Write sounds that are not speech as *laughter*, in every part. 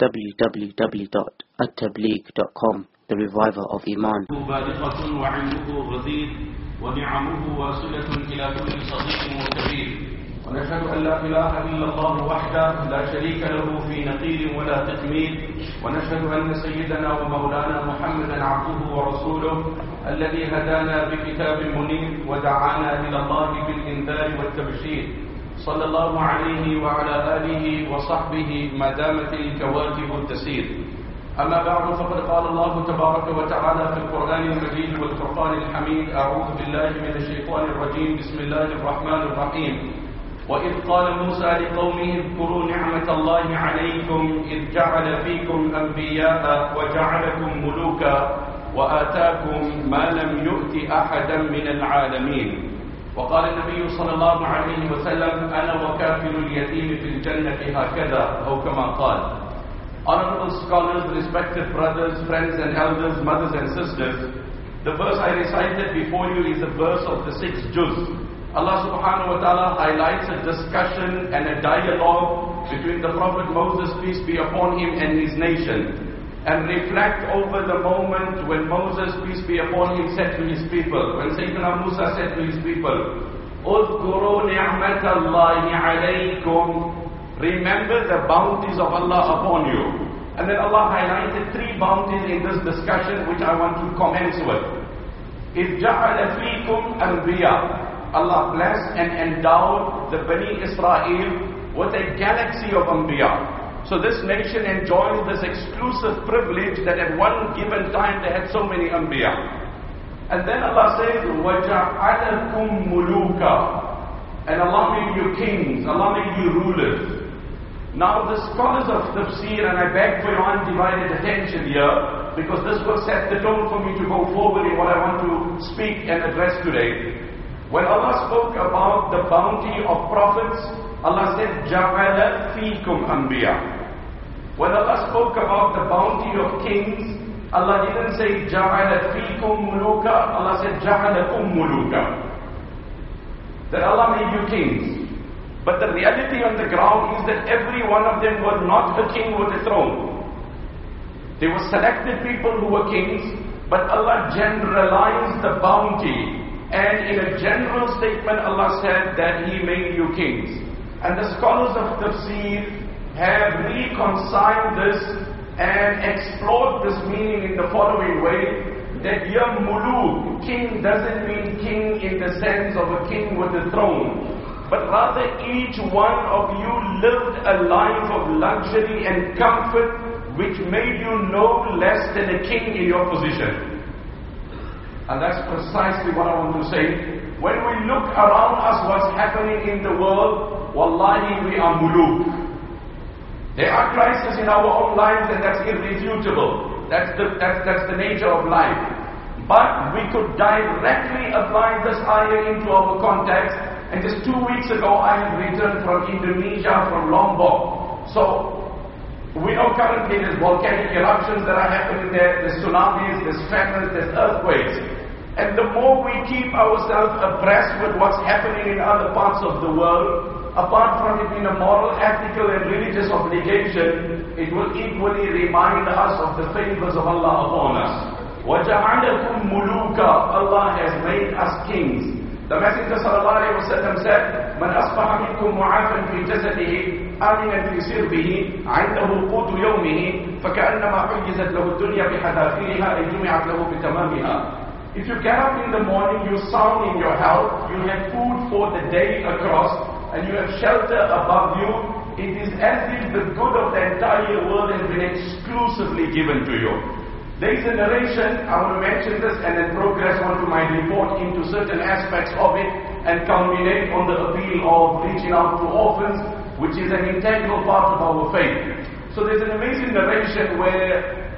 www.attableek.com The Reviver of Iman. وعلمه غزير ونعمه واصلة إلى كل صديق وكبير ونشهد أن لا إله إلا الله وحده لا شريك له في نقير ولا تقمير ونشهد أن سيدنا ومولانا محمدا عبده ورسوله الذي هدانا بكتاب منير ودعانا إلى الله بالإنذار والتبشير. صلى الله عليه وعلى آله وصحبه ما دامت الكواكب تسير أما بعد فقد قال الله تبارك وتعالى في القرآن المجيد والفرقان الحميد أعوذ بالله من الشيطان الرجيم بسم الله الرحمن الرحيم. وإذ قال موسى لقومه اذكروا نعمة الله عليكم إذ جعل فيكم أنبياء وجعلكم ملوكا وآتاكم ما لم يؤت أحدا من العالمين. وقال النبي صلى الله عليه وسلم أنا وكافل اليتيم في الجنة هكذا أو كما قال Honorable scholars, respected brothers, friends and elders, mothers and sisters, the verse I recited before you is the verse of the sixth juz. Allah subhanahu wa ta'ala highlights a discussion and a dialogue between the Prophet Moses, peace be upon him, and his nation. And reflect over the moment when Moses, peace be upon him, said to his people, when Sayyidina Musa said to his people, اذكروا نعمة الله عليكم Remember the bounties of Allah upon you. And then Allah highlighted three bounties in this discussion which I want to commence with. إِذْ جَعَلَ فِيكُمْ أَنْبِيَاءَ Allah blessed and endowed the Bani Israel with a galaxy of Anbiya. So this nation enjoys this exclusive privilege that at one given time they had so many Anbiya. And then Allah says, وَجَعَلَكُمْ مُلُوكًا And Allah made you kings, Allah made you rulers. Now the scholars of tafsir, and I beg for your undivided attention here, because this will set the tone for me to go forward in what I want to speak and address today. When Allah spoke about the bounty of prophets, Allah said, Ja'ala fikum anbiya. When Allah spoke about the bounty of kings, Allah didn't say Ja'ala fikum muluka, Allah said Ja'alakum muluka. That Allah made you kings. But the reality on the ground is that every one of them were not a king with a throne. They were selected people who were kings, but Allah generalized the bounty. And in a general statement, Allah said that He made you kings. And the scholars of tafsir have reconciled this and explored this meaning in the following way. That Ya Muluk, king doesn't mean king in the sense of a king with a throne but rather each one of you lived a life of luxury and comfort which made you no less than a king in your position. And that's precisely what I want to say. When we look around us what's happening in the world, wallahi we are. There are crises in our own lives and that's irrefutable. That's the, that's, that's the nature of life. But we could directly apply this ayah into our context and just two weeks ago, I have returned from Indonesia, from Lombok. So, we know currently there's volcanic eruptions that are happening there, there's tsunamis, there's famines, there's earthquakes. And the more we keep ourselves abreast with what's happening in other parts of the world, apart from it being a moral, ethical, and religious obligation, it will equally remind us of the favors of Allah upon us. وَجَعَلَكُمْ مُلُوكًا Allah has made us kings. The Messenger sallallahu alayhi wa sallam said, من أصبح منكم معافا في جسده آمنا في سربه عنده قوت يومه فكأنما حجزت له الدنيا بحذافيرها أي جمعت له بتمامها. If you get up in the morning, you're sound in your health, you have food for the day across, and you have shelter above you, it is as if the good of the entire world has been exclusively given to you. There is a narration, I want to mention this and then progress on to my report into certain aspects of it and culminate on the appeal of reaching out to orphans, which is an integral part of our faith. So there's an amazing narration where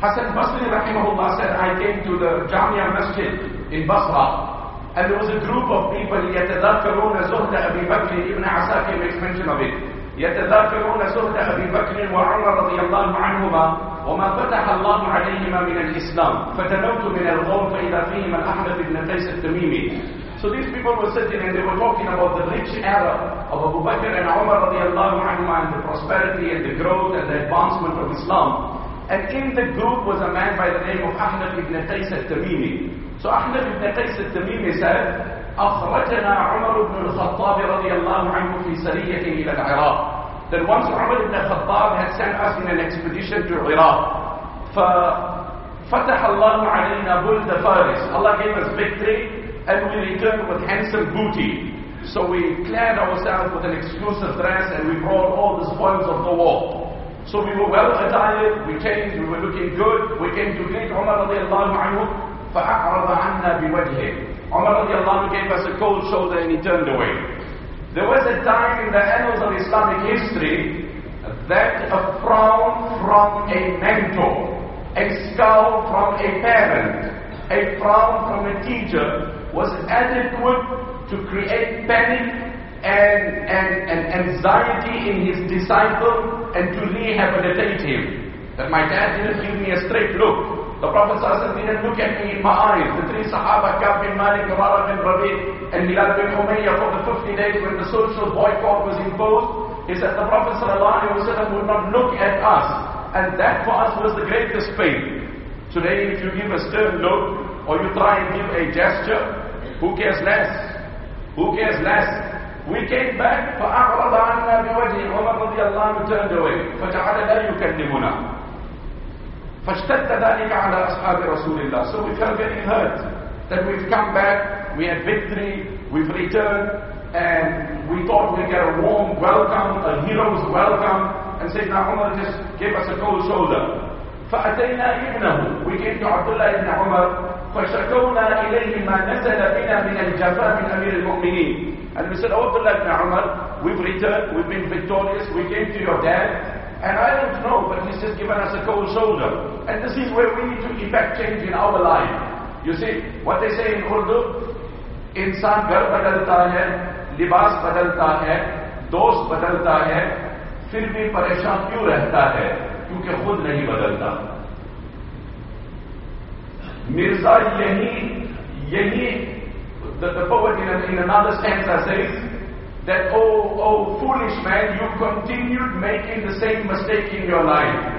Hassan Basri rahimahullah said, I came to the Jamia Masjid in Basra and there was a group of people, يتذاكرون زهد أبي بكر ابن عساكر makes mention of it. يتذاكرون زهد أبي بكر وعمر رضي الله عنهما وما فتح الله عليهما من الإسلام فتنوت من القوم فإذا فيهم الأحدث بن تيس التميمي So these people were sitting and they were talking about the rich era of Abu Bakr and Umar radiallahu anhuma and the prosperity and the growth and the advancement of Islam. And in the group was a man by the name of Ahnaf ibn Qais al-Tamimi. So Ahnaf ibn Qais al-Tamimi أخرجنا عمر بن الخطاب رضي الله عنه في سرية إلى العراق. That once Umar ibn al-Khattab had sent us in an expedition to Iraq. ففتح الله علينا بلد فارس. Allah gave us victory and we returned with handsome booty. So we clad ourselves with an exclusive dress and we brought all the spoils of the war. So we were well attired, we changed, we were looking good. We came to greet Umar radiallahu anhu فَأَعْرَضَ عَنَّا بِوَجْهِهِ Umar radiallahu anhu gave us a cold shoulder and he turned away. There was a time in the annals of Islamic history that a frown from a mentor, a scowl from a parent, a frown from a teacher was adequate to create panic and, and, and anxiety in his disciple and to rehabilitate him. That my dad didn't give me a straight look. The Prophet ﷺ didn't look at me in my eyes. The three Sahaba, Kab bin Malik, Murara bin Rabi, and Hilal bin Umayya for the 50 days when the social boycott was imposed, is that the Prophet ﷺ would not look at us. And that for us was the greatest pain. Today, if you give a stern look, or you try and give a gesture, who cares less? Who cares less? We came back, فَأَعْرَضَ عَنَّا بِوَجْهِ عُمَرْ رَضِيَ اللَّهُ turned away, فَجَعَلَ لَا يُكَلِّمُنَا فاشتد ذلك على أصحاب رسول الله so we felt very hurt that we've come back we had victory we've returned and we thought we'd get a warm welcome a hero's welcome and Sayyidina Umar just gave us a cold shoulder فأتينا ابنه we came to Abdullah ibn Umar فشكونا إليه ما نزل بنا من الجفاء من أمير المؤمنين and we said oh Abdullah ibn Umar we've returned we've been victorious we came to your dad And I don't know, but this has given us a cold shoulder. And this is where we need to effect change in our life. You see, what they say in Urdu, انسان گھر بدلتا ہے لباس بدلتا ہے دوست بدلتا ہے پھر بھی پریشان کیوں رہتا ہے کیونکہ خود نہیں بدلتا مرزا یہی یہی پوٹ ان another stanza says that, oh, oh, foolish man, you continued making the same mistake in your life.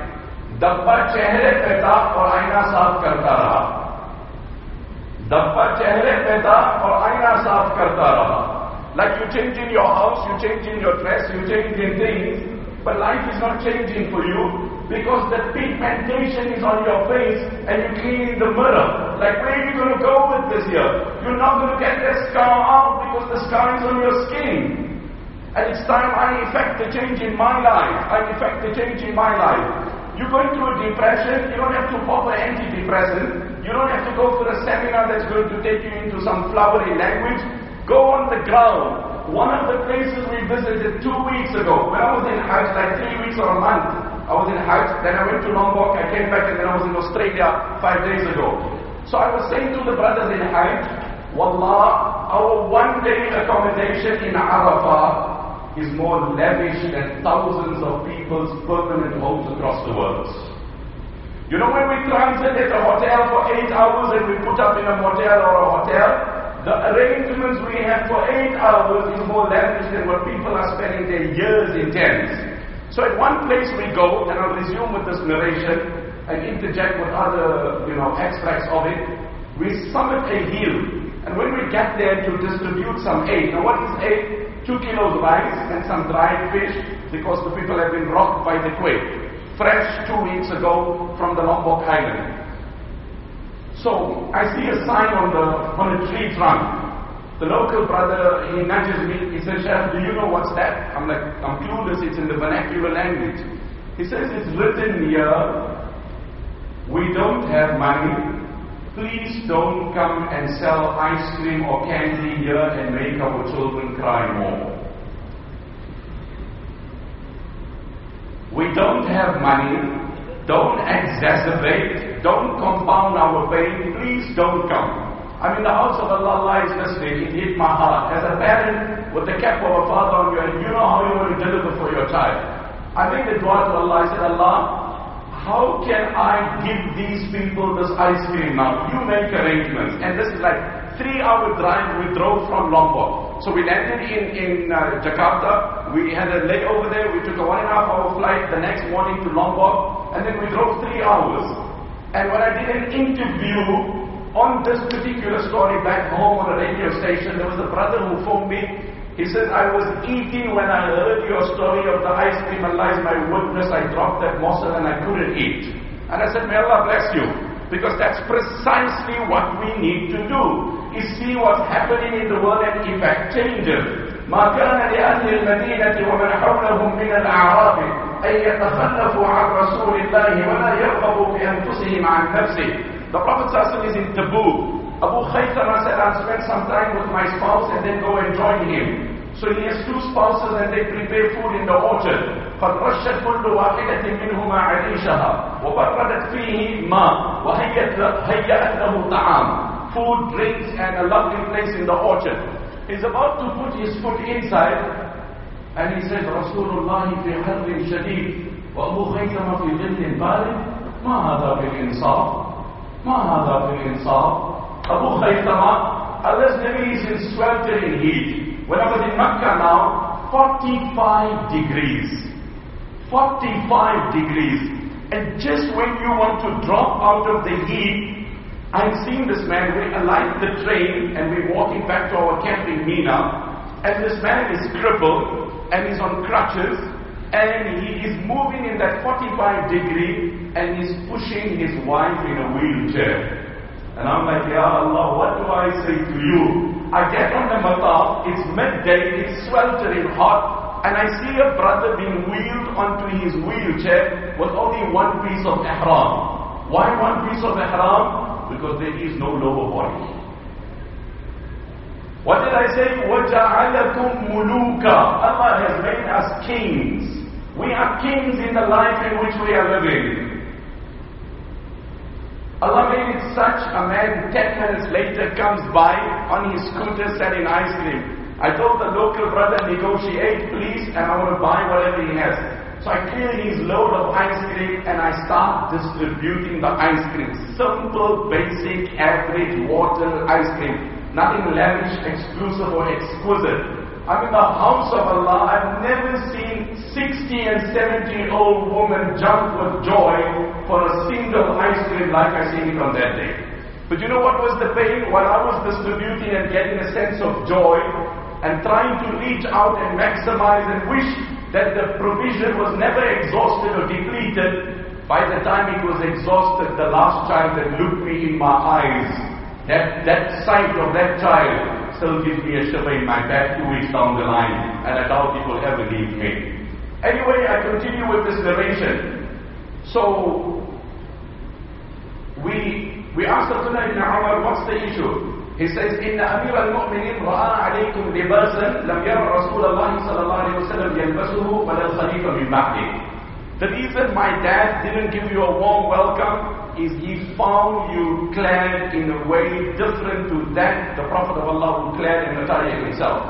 دبا چہرے پہ داغ اور آئینہ صاف کرتا رہا دبا چہرے پہ داغ اور آئینہ صاف کرتا رہا لائک یو چینج ان یور ہاؤس یو چینج ان یور ڈریس یو چینج ان تھنگس بٹ لائف از ناٹ چینج ان فور یو because the pigmentation is on your face and you clean the mirror. Like where are you going to go with this here? You're not going to get that scar out because the scar is on your skin. And it's time I effect the change in my life. I effect the change in my life. You're going through a depression, you don't have to pop an antidepressant. You don't have to go for a seminar that's going to take you into some flowery language. Go on the ground. One of the places we visited two weeks ago, when I was in Hajj, like three weeks or a month, I was in Hajj, then I went to Lombok, I came back and then I was in Australia five days ago. So I was saying to the brothers in Hajj, Wallah, our one day accommodation in Arafah is more lavish than thousands of people's permanent homes across the world. You know when we transit at a hotel for eight hours and we put up in a motel or a hotel, the arrangements we have for eight hours is more lavish than what people are spending their years in tents. So at one place we go, and I'll resume with this narration and interject with other, you know, extracts of it. We summit a hill, and when we get there to distribute some aid, now what is aid? Two kilos of rice and some dried fish, because the people have been rocked by the quake. Fresh two weeks ago from the Lombok Island. So I see a sign on the on a tree trunk the local brother, he nudges me, he says, Chef, do you know what's that? I'm like, I'm clueless, it's in the vernacular language. He says, it's written here, we don't have money, please don't come and sell ice cream or candy here and make our children cry more. We don't have money, don't exacerbate, don't compound our pain, please don't come. I'm in the house of Allah, Allah is listening, it hit my heart. As a parent, with the cap of a father on you, and you know how you want to deliver for your child. I made the dua to Allah, I said, Allah, how can I give these people this ice cream now? You make arrangements. And this is like three hour drive we drove from Lombok. So we landed in, in uh, Jakarta. We had a layover there. We took a one and a half hour flight the next morning to Lombok. And then we drove three hours. And when I did an interview on this particular story back home on a radio station, there was a brother who phoned me. He said, I was eating when I heard your story of the ice cream. Allah is my witness. I dropped that morsel and I couldn't eat. And I said, may Allah bless you. Because that's precisely what we need to do. Is see what's happening in the world and effect changes. ما كان لأهل المدينة ومن حولهم من الأعراب أن يتخلفوا عن رسول الله ولا يرغبوا بأنفسهم عن نفسه. the Prophet is in Tabuk. Abu Khaythama said, I'll spend some time with my spouse and then go and join him. So he has two spouses and they prepare food in the orchard. فَرَّشَّتْ كُلُّ وَاحِدَةٍ مِّنْهُمَا عَرِيشَهَا وَبَرَّدَتْ فِيهِ مَا وَهَيَّأَتْ لَهُ طَعَامٌ Food, drinks and a lovely place in the orchard. He's about to put his foot inside and he says, رَسُولُ اللَّهِ فِي حَرٍ شَدِيدٍ وَأَبُو خَيْتَمَ فِي ظِلٍّ بَارِدٍ مَا هَذَا بِالْإِنصَافِ ما هذا بالإنصاف Abu Khaythama Allah's Nabi is in sweltering heat when I was in Mecca now 45 degrees 45 degrees and just when you want to drop out of the heat I've seen this man, we alight the train and we're walking back to our camp in Mina and this man is crippled and he's on crutches and he is moving in that 45 degree and he's pushing his wife in a wheelchair. And I'm like, Ya Allah, what do I say to you? I get on the mataf, it's midday, it's sweltering hot, and I see a brother being wheeled onto his wheelchair with only one piece of ihram. Why one piece of ihram? Because there is no lower body. What did I say? وَجَعَلَكُمْ مُلُوكًا Allah has made us kings. We are kings in the life in which we are living. Allah made it such a man 10 minutes later comes by on his scooter selling ice cream. I told the local brother, negotiate please, and I want to buy whatever he has. So I clear his load of ice cream and I start distributing the ice cream. Simple, basic, average water ice cream. Nothing lavish, exclusive or exquisite. I'm in the house of Allah. I've never seen 60 and 70 year old women jump with joy for a single ice cream like I seen it on that day. But you know what was the pain? While I was distributing and getting a sense of joy and trying to reach out and maximize and wish that the provision was never exhausted or depleted, by the time it was exhausted, the last child that looked me in my eyes, that, that sight of that child still gives me a shiver in my back two weeks down the line, and I doubt it will ever leave me. Anyway, I continue with this narration. So, we, we asked Abdullah ibn Umar, what's the issue? He says, إن أمير المؤمنين رأى عليكم لباسا لم يرى رسول الله صلى الله عليه وسلم يلبسه ولا الخليفة من بعده. The reason my dad didn't give you a warm welcome is he found you clad in a way different to that the Prophet of Allah would clad in attire himself.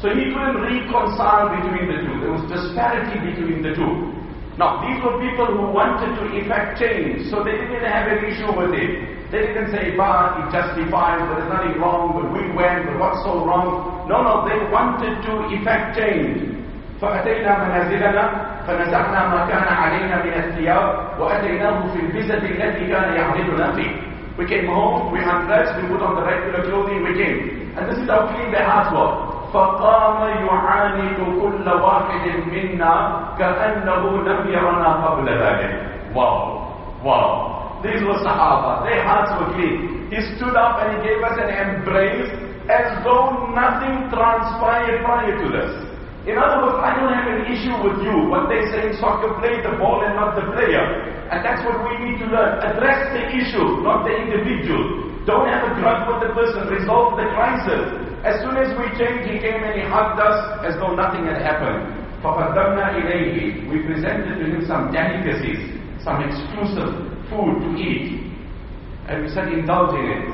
So he couldn't reconcile between the two. There was disparity between the two. Now, these were people who wanted to effect change, so they didn't have an issue with it. They didn't say, but it justifies, there's nothing wrong, but we went, but what's so wrong? No, no, they wanted to effect change. فأتينا منازلنا فنزعنا ما كان علينا من الثياب وأتيناه في البزة التي كان يعرضنا فيه. We came home, we undressed, we put on the regular clothing, we came. And this is how clean their hearts were. فقام يعاند كل واحد منا كأنه لم يرنا قبل ذلك. Wow, wow. These were Sahaba. Their hearts were clean. He stood up and he gave us an embrace as though nothing transpired prior to this. In other words, I don't have an issue with you. What they say in soccer, play the ball and not the player. And that's what we need to learn. Address the issue, not the individual. Don't have a grudge with the person. Resolve the crisis. As soon as we changed, he came and he hugged us as though nothing had happened. فَقَدَّمْنَا إِلَيْهِ We presented to him some delicacies, some exclusive food to eat. And we said, indulge in it.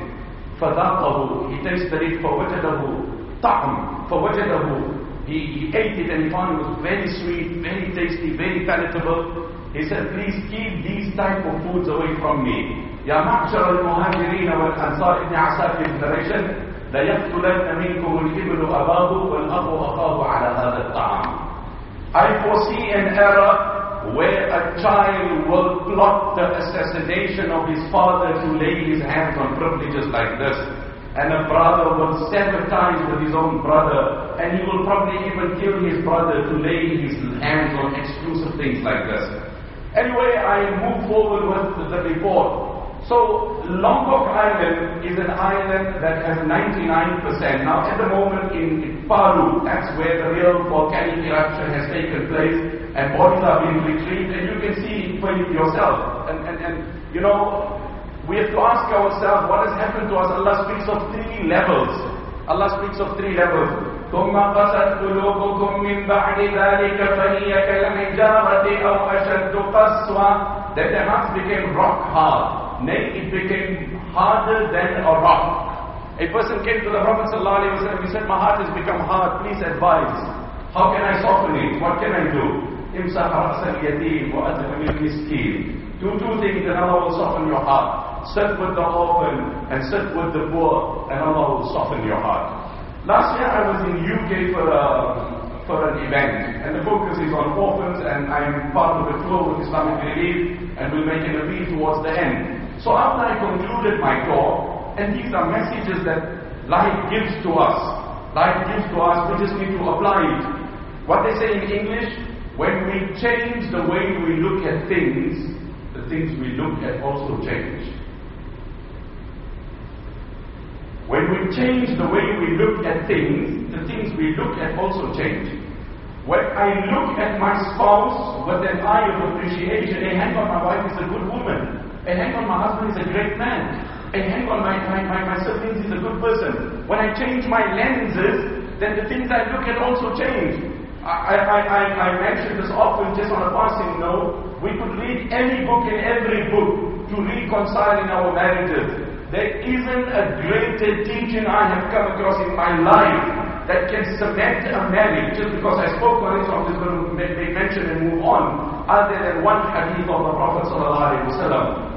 فَذَاقَهُ He tasted it, فَوَجَدَهُ طَعْمٌ فَوَجَدَهُ he, he ate it and he found it was very sweet, very tasty, very palatable. He said, please keep these type of foods away from me. يا معشر المهاجرين والأنصار ابن عساكر narration ليقتلن منكم الإبن أباه والأخ أخاه على هذا الطعام. I foresee an era where a child will plot the assassination of his father to lay his hands on privileges like this. And a brother will sever ties with his own brother, and he will probably even kill his brother to lay his hands on exclusive things like this. Anyway, I move forward with the report. So Lombok Island is an island that has 99%. Now at the moment in Palu, that's where the real volcanic eruption has taken place and bodies are being retrieved and you can see for yourself. And, and, and you know, we have to ask ourselves what has happened to us. Allah speaks of three levels. Allah speaks of three levels. ثم قست قلوبكم من بعد ذلك فهي كالحجارة أو أشد قسوة Then the hearts became rock hard. Nay, it became harder than a rock. A person came to the Prophet ﷺ, he said, my heart has become hard, please advise. How can I soften it? What can I do? امسح رأس اليتيم وأدخل المسكين. Do two things and Allah will soften your heart. Sit with the orphan and sit with the poor and Allah will soften your heart. Last year I was in UK for a for an event. And the focus is on orphans, and I'm part of a tour with Islamic Relief, and we'll make an appeal towards the end. So after I concluded my talk, and these are messages that life gives to us, life gives to us, we just need to apply it. What they say in English, when we change the way we look at things, the things we look at also change. When we change the way we look at things, the things we look at also change. When I look at my spouse with an eye of appreciation, hey, hang on, my wife is a good woman. A hang on, my husband is a great man. A hang on, my, my, my, my siblings is a good person. When I change my lenses, then the things I look at also change. I, I, I, I mention this often just on a passing note. We could read any book in every book to reconcile in our marriages. There isn't a greater teaching I have come across in my life that can cement a marriage just because I spoke on it, so I'm just going to make, make mention and move on, other than one hadith of the Prophet ﷺ.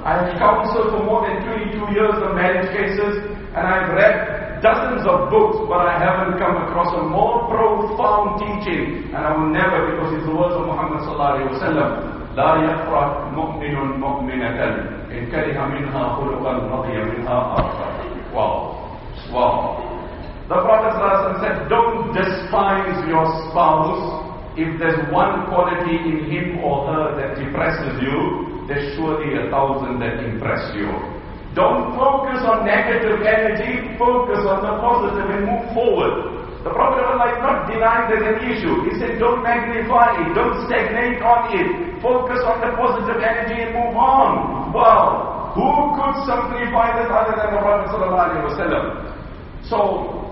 I have counseled for more than 22 years on marriage cases, and I've read dozens of books, but I haven't come across a more profound teaching, and I will never, because it's the words of Muhammad ﷺ. لا يفرح مؤمن مؤمنة إن كره منها خلقا رضي منها آخر. Wow. Wow. The Prophet ﷺ said, don't despise your spouse. If there's one quality in him or her that depresses you, there's surely a thousand that impress you. Don't focus on negative energy, focus on the positive and move forward. The Prophet ﷺ is not denying there's an issue. He said, don't magnify it, don't stagnate on it. Focus on the positive energy and move on. Wow. Who could simplify this other than the Prophet ﷺ? So,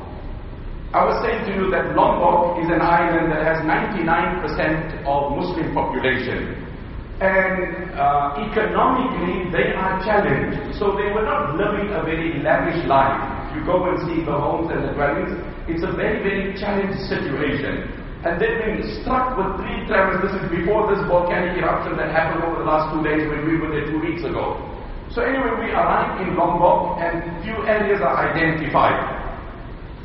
I was saying to you that Lombok is an island that has 99% of Muslim population. And uh, economically, they are challenged. So they were not living a very lavish life. You go and see the homes and the dwellings, it's a very, very challenged situation. And they've been struck with three tremors. This is before this volcanic eruption that happened over the last two days when we were there two weeks ago. So anyway, we arrived in Lombok and few areas are identified.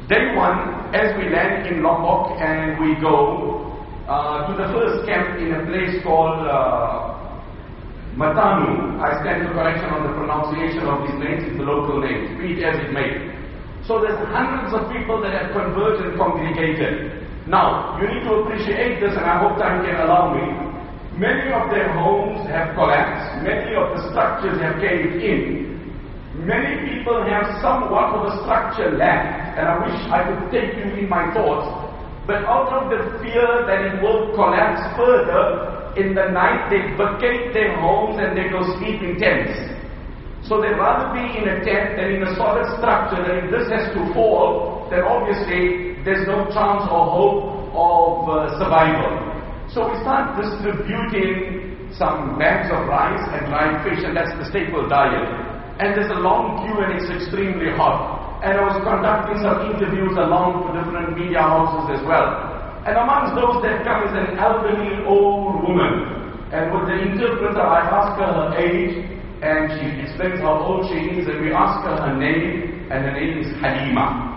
Day one, as we land in Lombok and we go uh, to the first camp in a place called uh, Matanu. I stand to correction on the pronunciation of these names, it's the local names, be it as it may. So there's hundreds of people that have converged and congregated. Now, you need to appreciate this and I hope time can allow me. Many of their homes have collapsed, many of the structures have caved in, Many people have somewhat of a structure left, and I wish I could take you in my thoughts. But out of the fear that it will collapse further, in the night they vacate their homes and they go sleep in tents. So they'd rather be in a tent than in a solid structure, and if this has to fall, then obviously there's no chance or hope of uh, survival. So we start distributing some bags of rice and dried fish, and that's the staple diet and there's a long queue and it's extremely hot. And I was conducting some interviews along for different media houses as well. And amongst those that come is an elderly old woman. And with the interpreter, I ask her her age, and she explains how old she is, and we ask her her name, and her name is Halima.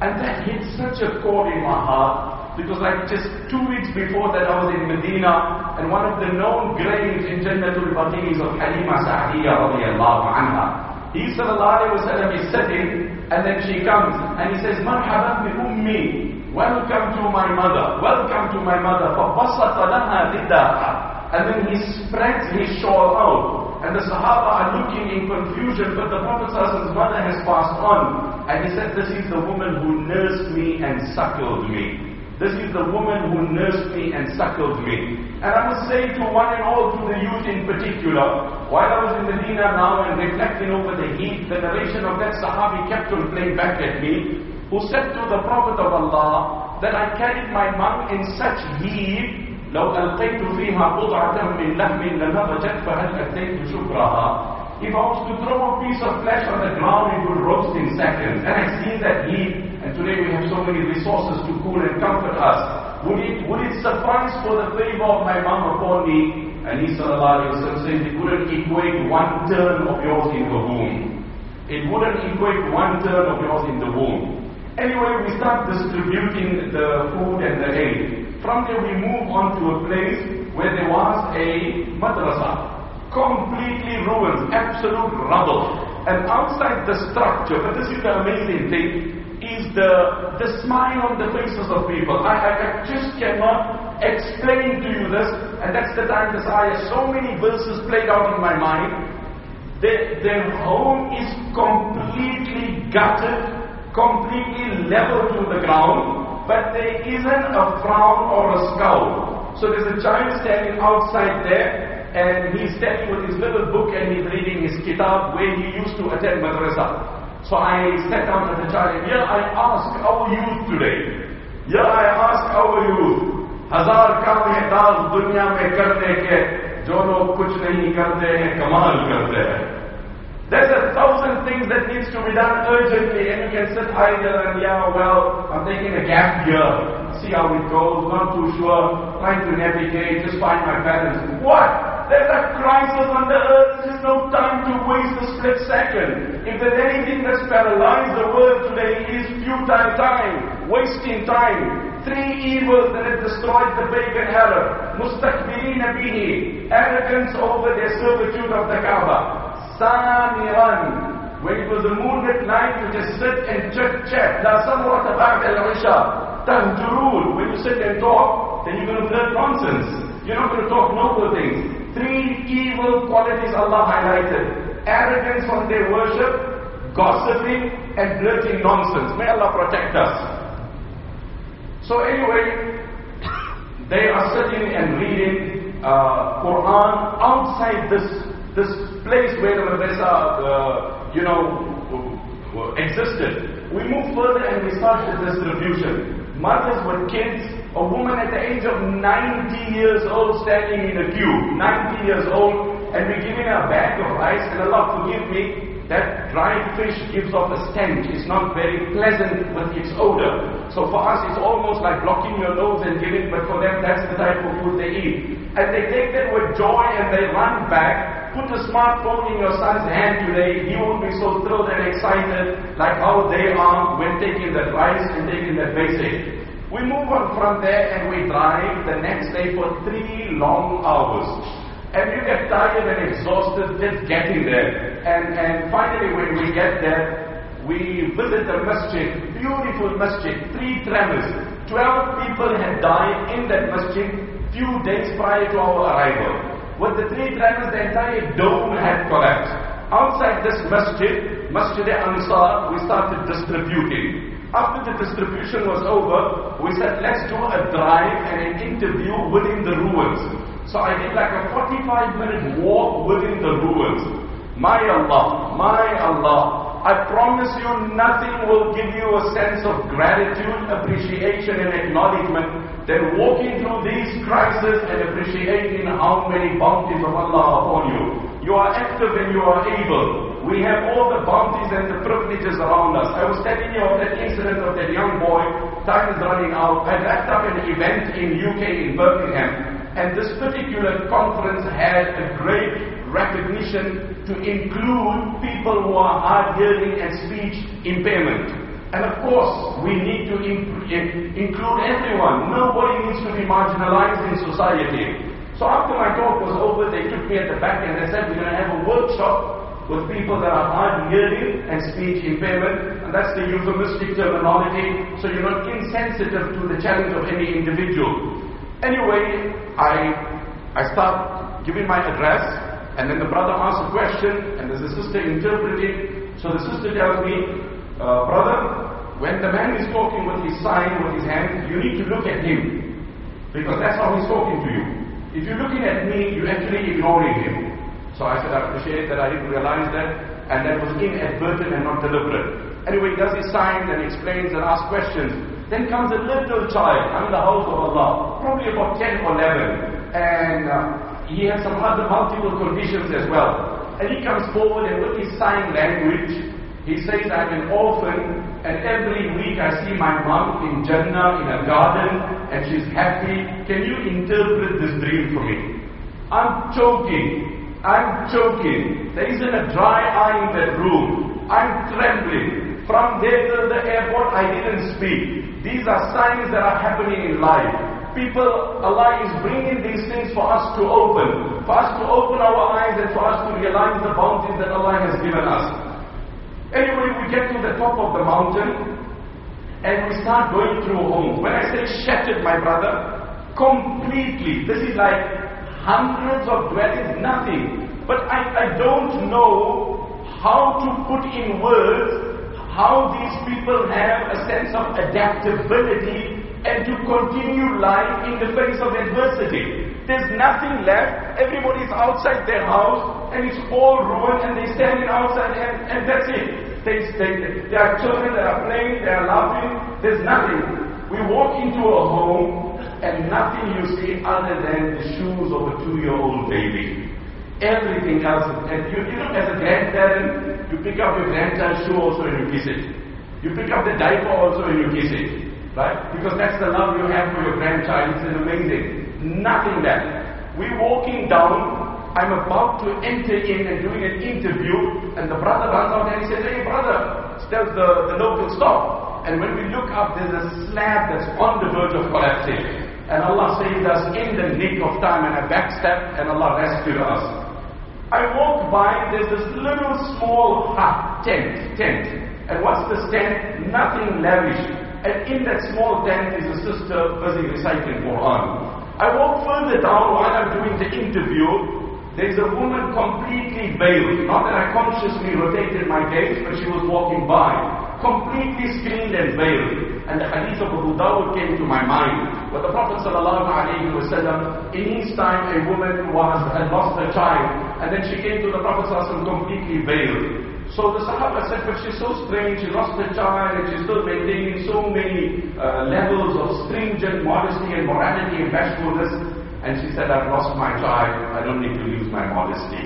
And that hit such a chord in my heart because like just two weeks before that I was in Medina and one of the known graves in Jannatul Baqi is of Halima Sa'diyya radiallahu anha. He sallallahu alayhi wa sallam is sitting and then she comes and he says, Marhaban bi ummi. Welcome to my mother. Welcome to my mother. فَبَسَطَ لَهَا رداءً. And then he spreads his shawl out. And the Sahaba are looking in confusion, but the Prophet's mother has passed on. And he said, This is the woman who nursed me and suckled me. This is the woman who nursed me and suckled me. And I must say to one and all, to the youth in particular, while I was in Medina now and reflecting over the heat, the narration of that Sahabi kept on playing back at me, who said to the Prophet of Allah that I carried my mom in such heat لو ألقيت فيها بضعة من لحم لنضجت فهل أتيت شكرها if I was to throw a piece of flesh on the ground, it would roast in seconds. And I see that heat, and today we have so many resources to cool and comfort us. Would it, would it suffice for the favor of my mom upon me? And he says it wouldn't equate one turn of yours in the womb. It wouldn't equate one turn of yours in the womb. Anyway, we start distributing the food and the aid. From there we move on to a place where there was a madrasa. Completely ruined, absolute rubble. And outside the structure, but this is the amazing thing, is the, the smile on the faces of people. I, I, I just cannot explain to you this, and that's the time this ayah, so many verses played out in my mind. Their, their home is completely gutted, completely leveled to the ground but there isn't a frown or a scowl. So there's a child standing outside there, and he's standing with his little book and he's reading his kitab where he used to attend madrasa. So I sat down with the child, and here I ask our youth today. Here I ask our youth. हजार काम है दाग दुनिया में करने के जो लोग कुछ नहीं करते हैं कमाल करते हैं there's a thousand things that needs to be done urgently and you can sit idle and yeah, well, I'm taking a gap year. See how it goes, not too sure, trying to navigate, just find my balance. What? There's a crisis on the earth, there's no time to waste a split second. If there's anything that's paralyzed the world today is futile time, wasting time. Three evils that have destroyed the pagan Arab. Mustakbirina bihi, arrogance over their servitude of the Kaaba. Samiran. When it was a moonlit night, you just sit and chit chat. La samurata ba'da al-isha. Tahjurul. When you sit and talk, then you're going to flirt nonsense. You're not going to talk noble things. Three evil qualities Allah highlighted. Arrogance on their worship, gossiping, and blurting nonsense. May Allah protect us. So anyway, *coughs* they are sitting and reading uh, Quran outside this this place where the madrasa, uh, you know, existed. We move further and we start the distribution. Mothers with kids, a woman at the age of 90 years old standing in a queue, 90 years old, and we're giving her a bag of rice, and Allah forgive me, that dried fish gives off a stench. It's not very pleasant with its odor. So for us, it's almost like blocking your nose and giving, but for them, that's the type of food they eat. And they take that with joy and they run back. Put a smartphone in your son's hand today. He won't be so thrilled and excited like how they are when taking that rice and taking that basic. We move on from there and we drive the next day for three long hours. And you get tired and exhausted just getting there. And, and finally, when we get there, we visit the masjid, beautiful masjid, three tremors. Twelve people had died in that masjid few days prior to our arrival. With the three tremors, the entire dome had collapsed. Outside this masjid, Masjid Ansar, we started distributing. After the distribution was over, we said, let's do a drive and an interview within the ruins. So I did like a 45 minute walk within the ruins. My Allah, my Allah, I promise you nothing will give you a sense of gratitude, appreciation and acknowledgement than walking through these crises and appreciating how many bounties of Allah upon you. You are active and you are able. We have all the bounties and the privileges around us. I was telling you of that incident of that young boy. Time is running out. I wrapped up an event in UK in Birmingham. And this particular conference had a great recognition to include people who are hard hearing and speech impairment. And of course, we need to include everyone. Nobody needs to be marginalized in society. So after my talk was over, they took me at the back and they said, we're going to have a workshop with people that are hard hearing and speech impairment. And that's the euphemistic terminology. So you're not insensitive to the challenge of any individual. Anyway, I, I start giving my address and then the brother asks a question and there's a sister interpreting. So the sister tells me, uh, brother, when the man is talking with his sign, with his hand, you need to look at him. Because that's how he's talking to you. If you're looking at me, you're actually ignoring him. So I said, I appreciate that I didn't realize that, and that was inadvertent and not deliberate. Anyway, he does his sign and explains and asks questions. Then comes a little child, I'm in the house of Allah, probably about 10 or 11, and uh, he has some other multiple conditions as well. And he comes forward and with his sign language, he says, I'm an orphan, and every week I see my mom in Jannah, in a garden, and she's happy. Can you interpret this dream for me? I'm choking. I'm choking. There isn't a dry eye in that room. I'm trembling. From there to the airport, I didn't speak. These are signs that are happening in life. People, Allah is bringing these things for us to open. For us to open our eyes and for us to realize the bounties that Allah has given us. Anyway, we get to the top of the mountain and we start going through homes. When I say shattered, my brother, completely. This is like hundreds of dwellings, nothing. But I, I don't know how to put in words how these people have a sense of adaptability and to continue life in the face of adversity. There's nothing left. Everybody's outside their house and it's all ruined and they're standing outside and, and that's it. They, they, there are children that are playing, they are laughing, there's nothing. We walk into a home and nothing you see other than the shoes of a two-year-old baby. Everything else, and you, you know, as a grandparent, you pick up your grandson's shoe also and you kiss it. You pick up the diaper also and you kiss it. Right? Because that's the love you have for your grandchild. It's amazing. Nothing left. We walking down I'm about to enter in and doing an interview, and the brother runs out and he says, Hey brother, tells the, the local stop. And when we look up, there's a slab that's on the verge of collapsing. And Allah saved us in the nick of time and I backstep, and Allah rescued us. I walk by, there's this little small hut, tent, tent. And what's this tent? Nothing lavish. And in that small tent is a sister busy reciting Quran. I walk further down while I'm doing the interview, there's a woman completely veiled. Not that I consciously rotated my gaze, but she was walking by. Completely screened and veiled. And the hadith of Abu Dawud came to my mind. But the Prophet ﷺ, in his time, a woman was, had lost her child. And then she came to the Prophet ﷺ completely veiled. So the Sahaba said, but she's so strange, she lost her child and she's still maintaining so many uh, levels of stringent modesty and morality and bashfulness. And she said, I've lost my child. I don't need to lose my modesty.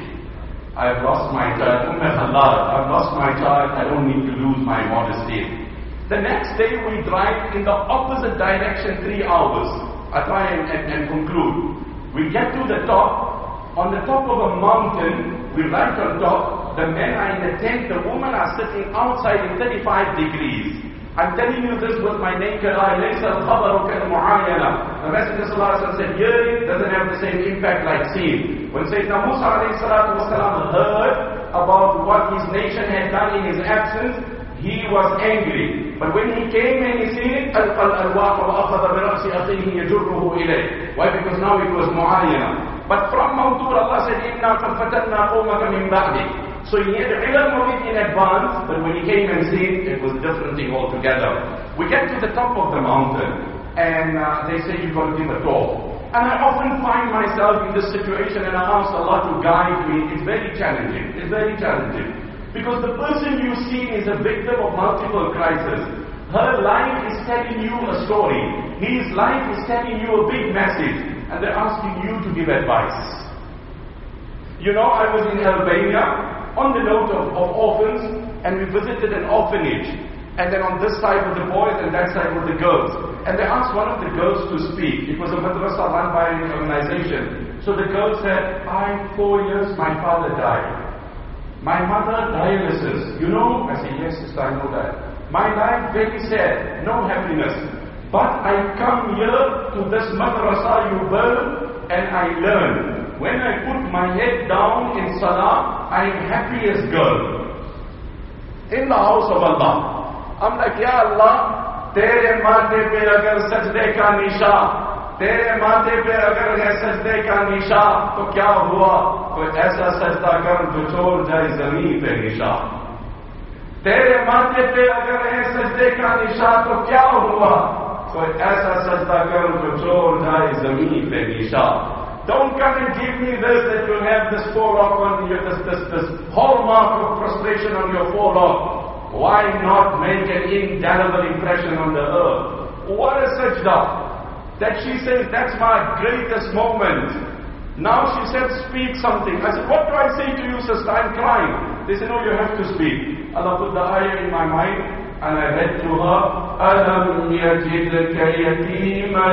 I've lost my child. I've lost my child. I don't need to lose my modesty. The next day we drive in the opposite direction three hours. I try and, and, and conclude. We get to the top. On the top of a mountain, we right on top The men are in the tent. The women are sitting outside in 35 degrees. I'm telling you this with my naked eye. ليس الخبر كالمعاينة. The Messenger said, hearing doesn't have the same impact like seeing. When Sayyidina Musa والسلام, heard about what his nation had done in his absence, he was angry. But when he came and he seen ألقى الألواح وأخذ برأس أخيه يجره إليه. Why? Because now it was معاينة. But from Mount Tur, Allah said, إِنَّا قَدْ فَتَنَّا قَوْمَكَ مِنْ بَعْدِكَ so he had ilm of it in advance, but when he came and seen, it was a different thing altogether. We get to the top of the mountain, and uh, they say you've got to give a talk. And I often find myself in this situation and I ask Allah to guide me. It's very challenging. It's very challenging. Because the person you see is a victim of multiple crises. Her life is telling you a story. His life is telling you a big message. And they're asking you to give advice. You know, I was in Albania on the note of, of orphans, and we visited an orphanage. And then on this side were the boys and that side were the girls. And they asked one of the girls to speak. It was a madrasa run by an organization. So the girl said, five, four years, my father died. My mother, dialysis. You know? I said, yes, sister, I know that. My life very sad, no happiness. But I come here to this madrasa you build and I learn. when I put my head down in salah, I am happiest girl. In the house of Allah. I'm like, Ya Allah, تیرے ماتھے پہ اگر سجدے کا نشا تیرے ماتھے پہ اگر ہے سجدے کا نشا تو کیا ہوا کوئی ایسا سجدہ کر جو چھوڑ جائے زمین پہ نشا تیرے ماتھے پہ اگر ہے سجدے کا نشا تو کیا ہوا کوئی ایسا سجدہ کر جو چھوڑ جائے زمین پہ نشا Don't come and give me this that you have this forelock on your this, this, this hallmark of frustration on your forelock. Why not make an indelible impression on the earth? What a sajda! That she says, that's my greatest moment. Now she said, speak something. I said, what do I say to you, sister? I'm crying. They said, no, you have to speak. Allah put the ayah in my mind, and I read to her, أَلَمْ يَجِدْكَ يَتِيمًا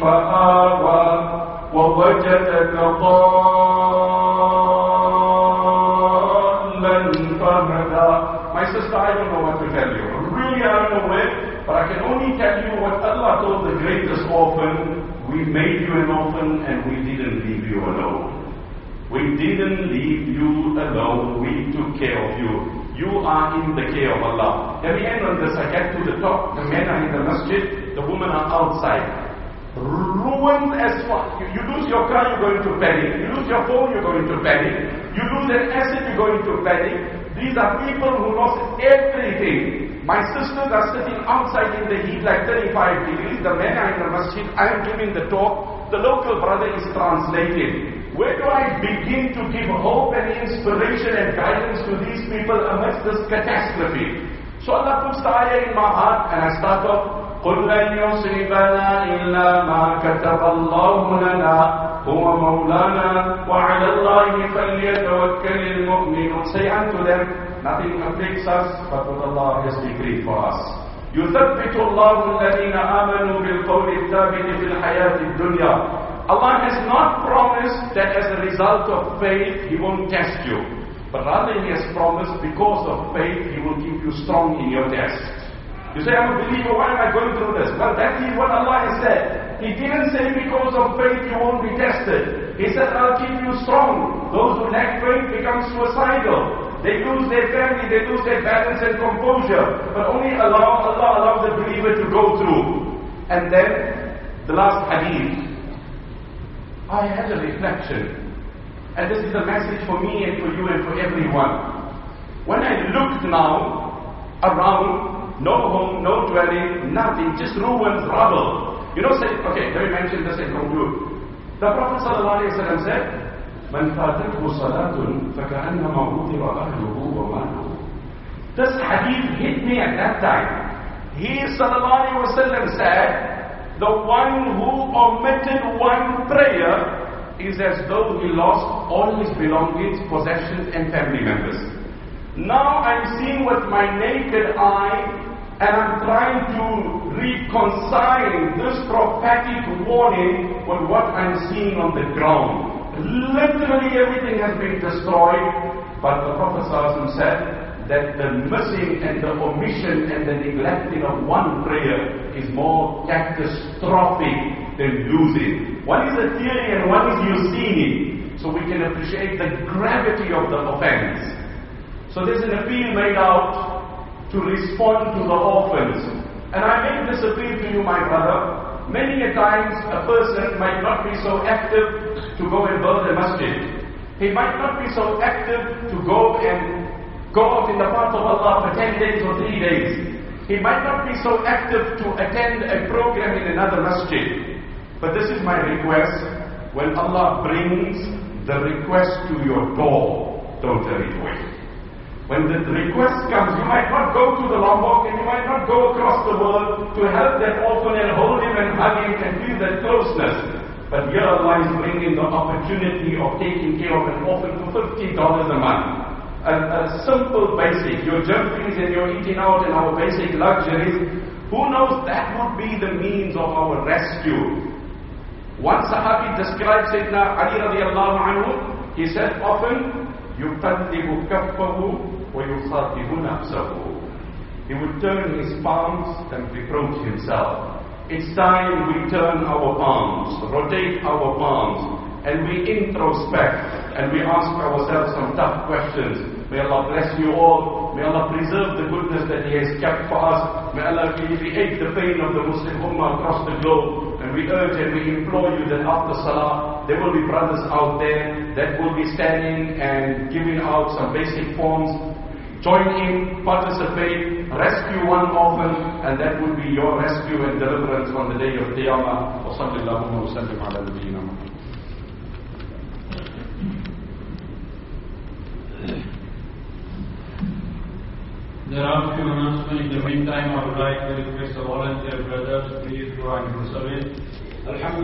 فَآوَى ووجدك ضالا فهدى My sister, I don't know what to tell you. Really, I don't know where, but I can only tell you what Allah told the greatest orphan. We made you an orphan and we didn't leave you alone. We didn't leave you alone. We took care of you. You are in the care of Allah. Let me end on this. I get to the top. The men are in the masjid. The women are outside ruined as fuck. You, you, lose your car, you're going to panic. You lose your phone, you're going to panic. You lose an asset, you're going to panic. These are people who lost everything. My sisters are sitting outside in the heat like 35 degrees. The men are in the masjid. I am giving the talk. The local brother is translating. Where do I begin to give hope and inspiration and guidance to these people amidst this catastrophe? So Allah puts the ayah in my heart and I start off قل لن يصيبنا إلا ما كتب الله لنا هو مولانا وعلى الله فليتوكل المؤمنون Say unto them, nothing afflicts us but what Allah has decreed for us. يثبت الله الذين آمنوا بالقول الثابت في الحياة الدنيا Allah has not promised that as a result of faith He won't test you. But rather He has promised because of faith He will keep you strong in your test. You say, I'm a believer, why am I going through this? Well, that is what Allah has said. He didn't say because of faith you won't be tested. He said, I'll keep you strong. Those who lack faith become suicidal. They lose their family, they lose their balance and composure. But only Allah, Allah allows the believer to go through. And then, the last hadith. I had a reflection. And this is a message for me and for you and for everyone. When I looked now around no home, no dwelling, nothing, just ruins, rubble. You know, say, okay, let me mention this and conclude. The Prophet ﷺ said, من فاتته صلاة فكأنما أوتر أهله وماله. This hadith hit me at that time. He ﷺ said, the one who omitted one prayer is as though he lost all his belongings, possessions and family members. Now I'm seeing with my naked eye and I'm trying to reconcile this prophetic warning with what I'm seeing on the ground. Literally everything has been destroyed, but the Prophet ﷺ said that the missing and the omission and the neglecting of one prayer is more catastrophic than losing. One is a theory and one is you seeing it. So we can appreciate the gravity of the offense. So there's an appeal made out to respond to the orphans. And I make this appeal to you, my brother. Many a times a person might not be so active to go and build a masjid. He might not be so active to go and go out in the path of Allah for 10 days or 3 days. He might not be so active to attend a program in another masjid. But this is my request. When Allah brings the request to your door, don't turn it away. When the request comes, you might not go to the Lombok and you might not go across the world to help that orphan and hold him and hug him and feel that closeness. But here Allah is bringing the opportunity of taking care of an orphan for $50 a month. A, a simple basic, your gym fees and your eating out and our basic luxuries. Who knows that would be the means of our rescue. One Sahabi described Sayyidina Ali radiallahu anhu. He said often, يقلب كفه ويخاطب نفسه he would turn his palms and reproach himself. It's time we turn our palms, rotate our palms, and we introspect and we ask ourselves some tough questions. May Allah bless you all. May Allah preserve the goodness that He has kept for us. May Allah alleviate the pain of the Muslim Ummah across the globe. And we urge and we implore you that after Salah, there will be brothers out there that will be standing and giving out some basic forms. Join in, participate, rescue one orphan, and that will be your rescue and deliverance on the day of Qiyamah. وصلى اللهم وسلم على نبينا محمد. There are a few announcements. In the meantime, I would like to request the volunteer brothers, please go and do service. Alhamdulillah.